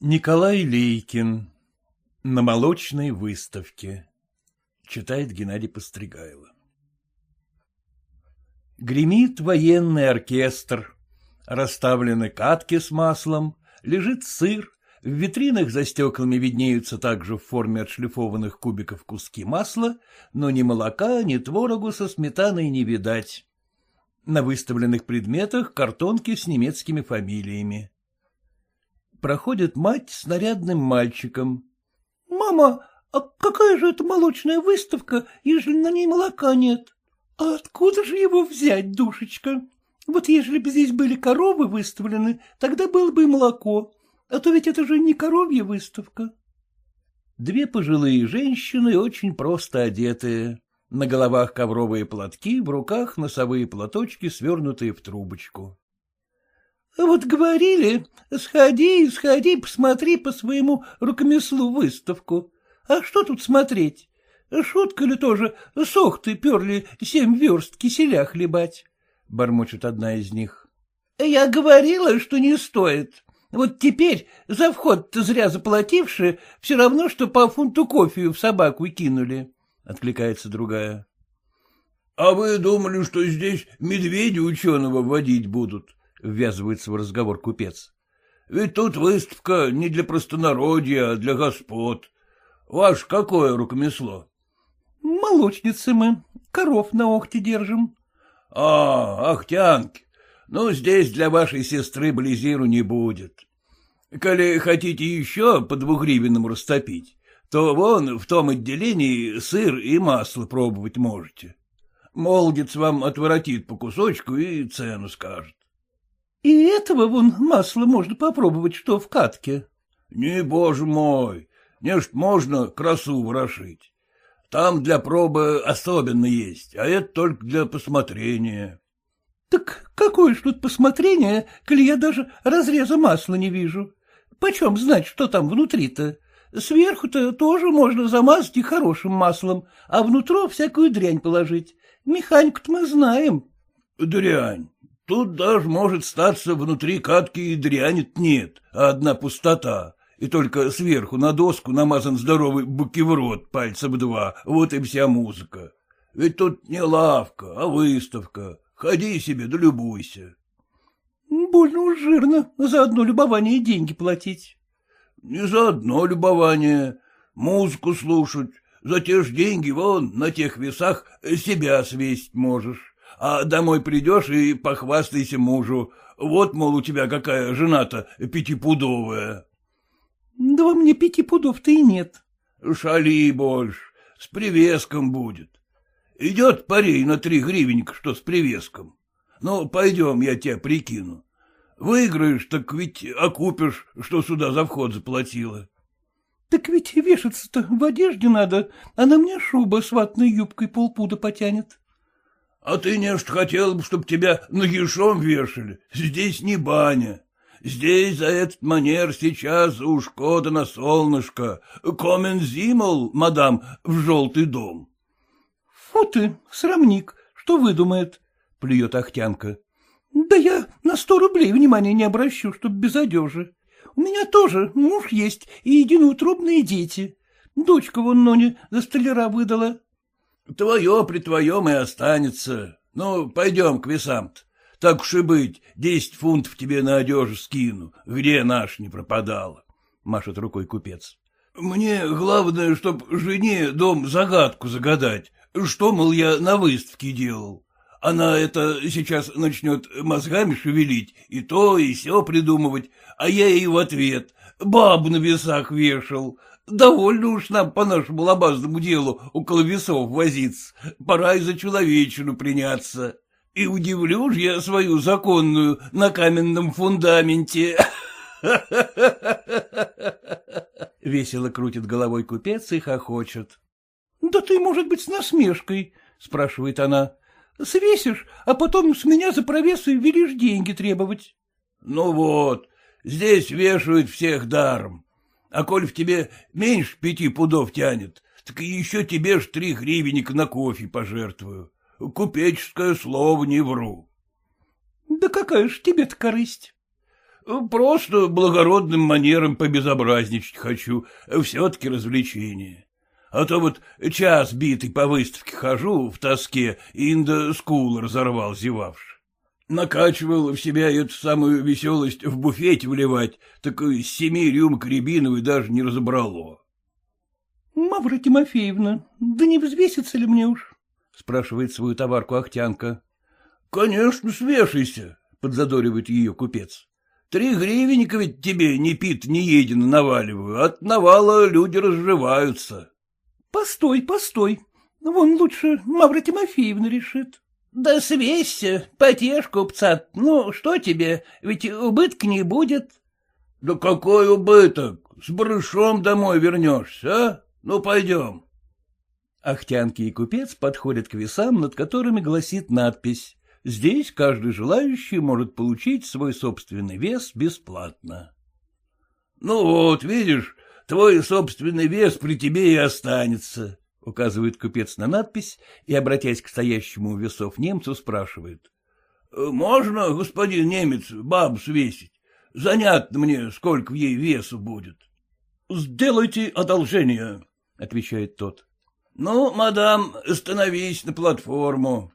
Николай Лейкин. На молочной выставке. Читает Геннадий Постригайло. Гремит военный оркестр. Расставлены катки с маслом, лежит сыр, в витринах за стеклами виднеются также в форме отшлифованных кубиков куски масла, но ни молока, ни творогу со сметаной не видать. На выставленных предметах картонки с немецкими фамилиями. Проходит мать с нарядным мальчиком. — Мама, а какая же это молочная выставка, ежели на ней молока нет? — А откуда же его взять, душечка? Вот ежели бы здесь были коровы выставлены, тогда было бы и молоко. А то ведь это же не коровья выставка. Две пожилые женщины, очень просто одетые. На головах ковровые платки, в руках носовые платочки, свернутые в трубочку. — Вот говорили, сходи, сходи, посмотри по своему рукомеслу выставку. А что тут смотреть? Шутка ли тоже, сох ты перли семь верст киселя хлебать? — бормочет одна из них. — Я говорила, что не стоит. Вот теперь за вход-то зря заплативши, все равно, что по фунту кофею в собаку кинули, — откликается другая. — А вы думали, что здесь медведи ученого водить будут? — ввязывается в разговор купец. — Ведь тут выставка не для простонародья, а для господ. Ваш какое рукомесло? — Молочницы мы, коров на охте держим. — А, ахтянки. Ну, здесь для вашей сестры близиру не будет. Коли хотите еще по двухгривенному растопить, то вон в том отделении сыр и масло пробовать можете. Молодец вам отворотит по кусочку и цену скажет. — И этого вон масла можно попробовать, что в катке. — Не, боже мой, не ж можно красу ворошить. Там для пробы особенно есть, а это только для посмотрения. — Так какое ж тут посмотрение, коли я даже разреза масла не вижу? Почем знать, что там внутри-то? Сверху-то тоже можно замазать и хорошим маслом, а внутрь всякую дрянь положить. Механику-то мы знаем. — Дрянь. Тут даже может статься внутри катки и дрянь нет, а одна пустота, и только сверху на доску намазан здоровый букеврот пальцем два, вот и вся музыка. Ведь тут не лавка, а выставка, Ходи себе да любуйся. — Больно уж жирно за одно любование деньги платить. — Не за одно любование. Музыку слушать. За те же деньги вон на тех весах себя свесть можешь. А домой придешь и похвастайся мужу. Вот, мол, у тебя какая жена-то пятипудовая. — Да во мне пяти пудов-то и нет. — Шали больше, с привеском будет. Идет парей на три гривенька, что с привеском. Ну, пойдем, я тебя прикину. Выиграешь, так ведь окупишь, что сюда за вход заплатила. — Так ведь вешаться-то в одежде надо, а на мне шуба с ватной юбкой полпуда потянет. — А ты, не что хотел бы, чтобы тебя нагишом вешали. Здесь не баня. Здесь за этот манер сейчас уж кода на солнышко. Комен зимол, мадам, в желтый дом. Фу ты, срамник, что выдумает, — плюет Ахтянка. — Да я на сто рублей внимания не обращу, чтоб без одежи. У меня тоже муж есть и единоутробные дети. Дочка вон Ноне за столяра выдала. — Твое при твоем и останется. Ну, пойдем к весам -то. Так уж и быть, десять фунтов тебе на одежу скину, где наш не пропадала, — машет рукой купец. — Мне главное, чтоб жене дом загадку загадать, что, мол, я на выставке делал? Она это сейчас начнет мозгами шевелить, и то, и все придумывать, а я ей в ответ. Бабу на весах вешал. Довольно уж нам по нашему лобазному делу около весов возиться. Пора и за человечину приняться. И удивлю ж я свою законную на каменном фундаменте. Весело крутит головой купец и хохочет. — Да ты, может быть, с насмешкой, — спрашивает она. — Свесишь, а потом с меня за провесы велишь деньги требовать. — Ну вот, здесь вешают всех даром. А коль в тебе меньше пяти пудов тянет, так еще тебе ж три гривенника на кофе пожертвую. Купеческое слово не вру. — Да какая ж тебе-то корысть? Просто благородным манером побезобразничать хочу, все-таки развлечение. А то вот час битый по выставке хожу в тоске, и инда скул разорвал, зевавши. Накачивал в себя эту самую веселость в буфете вливать, так с семи рюмок рябиновой даже не разобрало. — Мавра Тимофеевна, да не взвесится ли мне уж? — спрашивает свою товарку Ахтянка. — Конечно, свешайся, — подзадоривает ее купец. — Три гривенника ведь тебе не пит, не едино наваливаю, от навала люди разживаются. — Постой, постой, вон лучше Мавра Тимофеевна решит. — Да свесься, потешь купца, ну что тебе, ведь убытка не будет. — Да какой убыток, с барышом домой вернешься, а? Ну, пойдем. Ахтянки и купец подходят к весам, над которыми гласит надпись «Здесь каждый желающий может получить свой собственный вес бесплатно». — Ну вот, видишь, твой собственный вес при тебе и останется, — указывает купец на надпись и, обратясь к стоящему у весов немцу, спрашивает. — Можно, господин немец, бабу свесить? Занятно мне, сколько в ей весу будет. — Сделайте одолжение, — отвечает тот. — Ну, мадам, становись на платформу.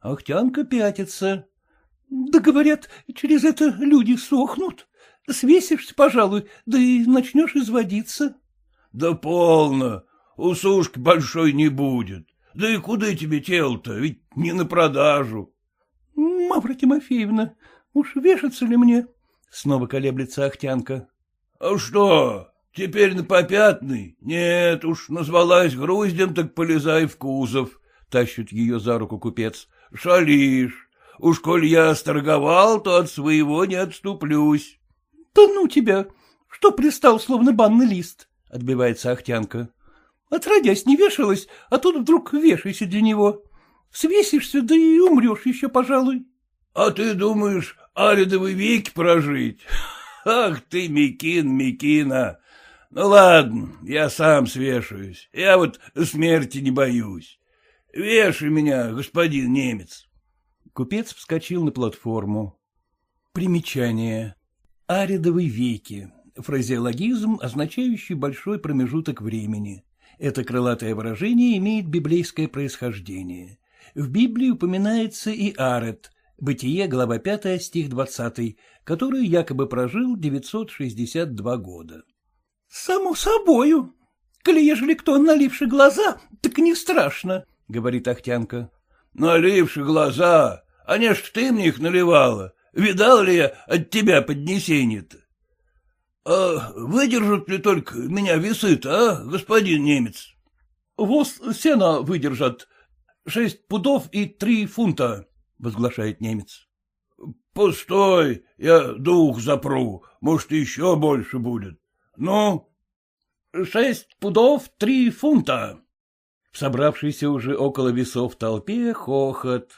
Ахтянка пятится. — Да, говорят, через это люди сохнут. Свесишься, пожалуй, да и начнешь изводиться. — Да полно, усушки большой не будет. Да и куда тебе тело-то, ведь не на продажу. — Мавра Тимофеевна, уж вешаться ли мне? — снова колеблется Ахтянка. — А что, Теперь на попятный? Нет уж, назвалась груздем, так полезай в кузов, — тащит ее за руку купец. — Шалишь. Уж коль я сторговал, то от своего не отступлюсь. — Да ну тебя! Что пристал, словно банный лист? — отбивается Ахтянка. — Отродясь не вешалась, а тут вдруг вешайся для него. Свесишься, да и умрешь еще, пожалуй. — А ты думаешь, аридовы веки прожить? Ах ты, Микин, Микина! Ну ладно, я сам свешаюсь. Я вот смерти не боюсь. Вешай меня, господин немец. Купец вскочил на платформу. Примечание. Аридовые веки. Фразеологизм, означающий большой промежуток времени. Это крылатое выражение имеет библейское происхождение. В Библии упоминается и Арет, Бытие, глава 5, стих 20, который якобы прожил 962 года. — Само собою. Коли ежели кто наливший глаза, так не страшно, — говорит Ахтянка. — Наливший глаза? А не ж ты мне их наливала. Видал ли я от тебя поднесение-то? А выдержат ли только меня весы-то, а, господин немец? — Воз сена выдержат. Шесть пудов и три фунта, — возглашает немец. — Пустой, я дух запру, может, еще больше будет. Ну? — Шесть пудов три фунта. В собравшейся уже около весов толпе хохот.